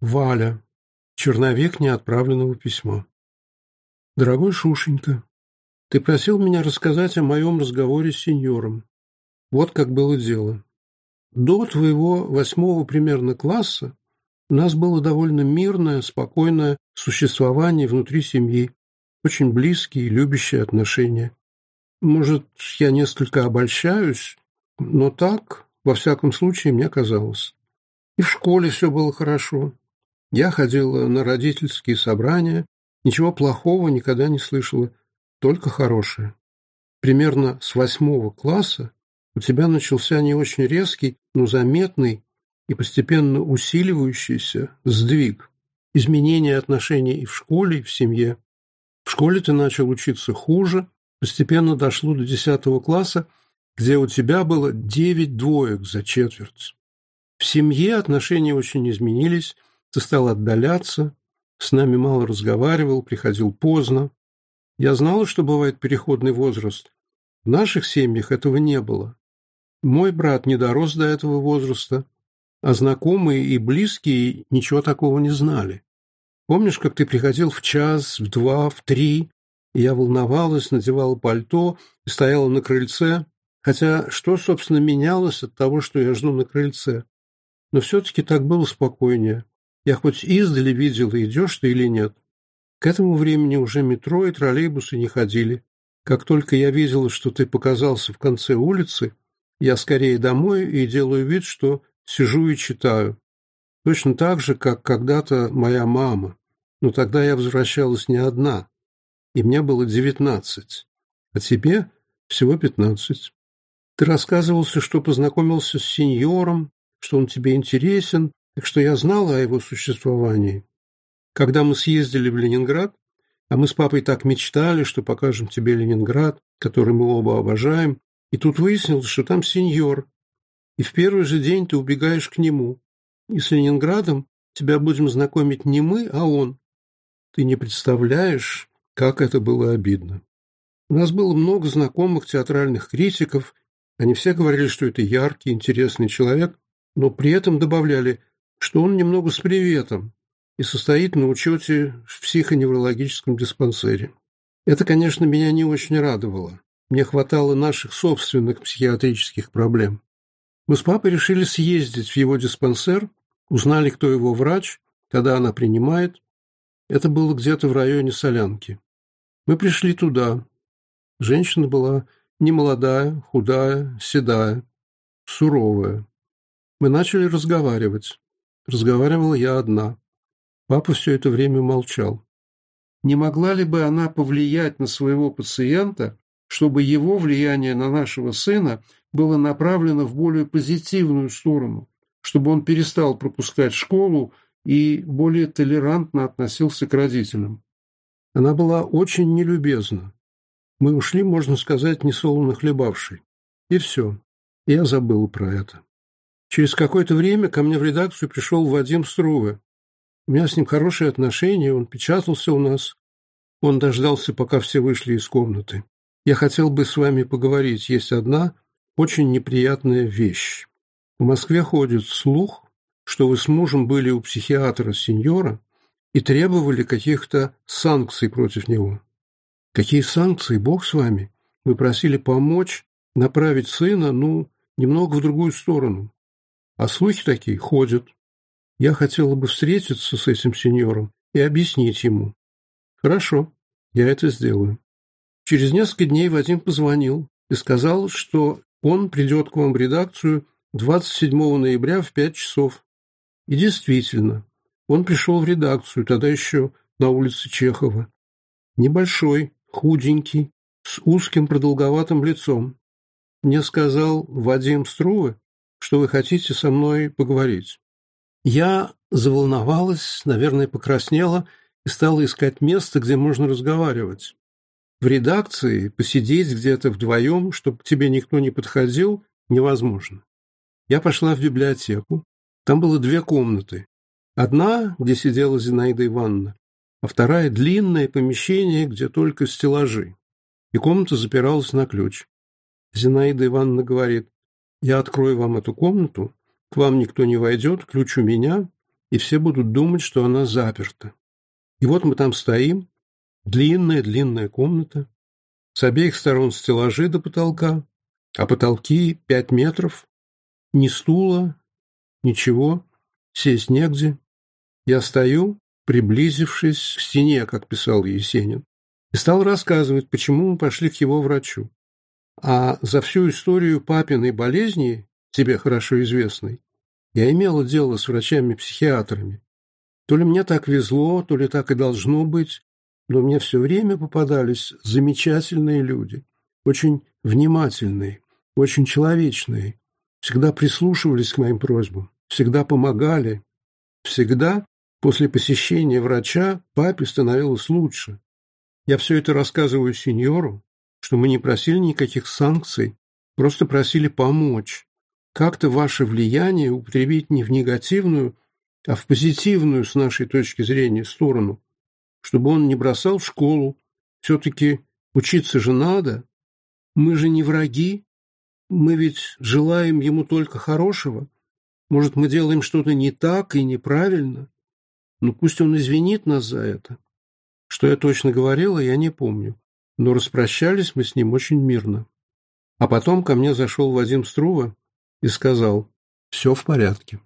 Валя. Черновик неотправленного письма. Дорогой Шушенька, ты просил меня рассказать о моем разговоре с сеньором. Вот как было дело. До твоего восьмого примерно класса у нас было довольно мирное, спокойное существование внутри семьи, очень близкие и любящие отношения. Может, я несколько обольщаюсь, но так, во всяком случае, мне казалось. И в школе все было хорошо. Я ходила на родительские собрания, ничего плохого никогда не слышала, только хорошее. Примерно с восьмого класса у тебя начался не очень резкий, но заметный и постепенно усиливающийся сдвиг. Изменение отношений и в школе, и в семье. В школе ты начал учиться хуже, постепенно дошло до 10 класса, где у тебя было девять двоек за четверть. В семье отношения очень изменились, ты стал отдаляться, с нами мало разговаривал, приходил поздно. Я знала, что бывает переходный возраст. В наших семьях этого не было. Мой брат не дорос до этого возраста, а знакомые и близкие ничего такого не знали. Помнишь, как ты приходил в час, в два, в три? Я волновалась, надевала пальто и стояла на крыльце, хотя что, собственно, менялось от того, что я жду на крыльце? Но все-таки так было спокойнее. Я хоть издали видела, идешь ты или нет. К этому времени уже метро и троллейбусы не ходили. Как только я видела, что ты показался в конце улицы, я скорее домой и делаю вид, что сижу и читаю. Точно так же, как когда-то моя мама. Но тогда я возвращалась не одна, и мне было девятнадцать, а тебе всего пятнадцать. Ты рассказывался, что познакомился с сеньором, что он тебе интересен, так что я знала о его существовании. Когда мы съездили в Ленинград, а мы с папой так мечтали, что покажем тебе Ленинград, который мы оба обожаем, и тут выяснилось, что там сеньор, и в первый же день ты убегаешь к нему. И с Ленинградом тебя будем знакомить не мы, а он. Ты не представляешь, как это было обидно. У нас было много знакомых театральных критиков, они все говорили, что это яркий, интересный человек, но при этом добавляли что он немного с приветом и состоит на учете в психоневрологическом диспансере. Это, конечно, меня не очень радовало. Мне хватало наших собственных психиатрических проблем. Мы с папой решили съездить в его диспансер, узнали, кто его врач, когда она принимает. Это было где-то в районе Солянки. Мы пришли туда. Женщина была немолодая, худая, седая, суровая. Мы начали разговаривать. Разговаривала я одна. Папа все это время молчал. Не могла ли бы она повлиять на своего пациента, чтобы его влияние на нашего сына было направлено в более позитивную сторону, чтобы он перестал пропускать школу и более толерантно относился к родителям? Она была очень нелюбезна. Мы ушли, можно сказать, несолоно хлебавшей. И все. Я забыла про это. Через какое-то время ко мне в редакцию пришел Вадим Струва. У меня с ним хорошие отношения, он печатался у нас. Он дождался, пока все вышли из комнаты. Я хотел бы с вами поговорить. Есть одна очень неприятная вещь. В Москве ходит слух, что вы с мужем были у психиатра-сеньора и требовали каких-то санкций против него. Какие санкции? Бог с вами. Вы просили помочь направить сына, ну, немного в другую сторону. А слухи такие ходят. Я хотела бы встретиться с этим сеньором и объяснить ему. Хорошо, я это сделаю. Через несколько дней Вадим позвонил и сказал, что он придет к вам в редакцию 27 ноября в 5 часов. И действительно, он пришел в редакцию, тогда еще на улице Чехова. Небольшой, худенький, с узким продолговатым лицом. Мне сказал Вадим Струве, что вы хотите со мной поговорить». Я заволновалась, наверное, покраснела и стала искать место, где можно разговаривать. В редакции посидеть где-то вдвоем, чтобы к тебе никто не подходил, невозможно. Я пошла в библиотеку. Там было две комнаты. Одна, где сидела Зинаида Ивановна, а вторая – длинное помещение, где только стеллажи. И комната запиралась на ключ. Зинаида Ивановна говорит, я открою вам эту комнату, к вам никто не войдет, ключ у меня, и все будут думать, что она заперта. И вот мы там стоим, длинная-длинная комната, с обеих сторон стеллажи до потолка, а потолки пять метров, ни стула, ничего, сесть негде. Я стою, приблизившись к стене, как писал Есенин, и стал рассказывать, почему мы пошли к его врачу. А за всю историю папиной болезни, тебе хорошо известной, я имела дело с врачами-психиатрами. То ли мне так везло, то ли так и должно быть, но мне все время попадались замечательные люди, очень внимательные, очень человечные, всегда прислушивались к моим просьбам, всегда помогали. Всегда после посещения врача папе становилось лучше. Я все это рассказываю сеньору, что мы не просили никаких санкций, просто просили помочь. Как-то ваше влияние употребить не в негативную, а в позитивную, с нашей точки зрения, сторону, чтобы он не бросал в школу. Все-таки учиться же надо. Мы же не враги. Мы ведь желаем ему только хорошего. Может, мы делаем что-то не так и неправильно? Но пусть он извинит нас за это. Что я точно говорила, я не помню но распрощались мы с ним очень мирно. А потом ко мне зашел Вадим Струва и сказал «Все в порядке».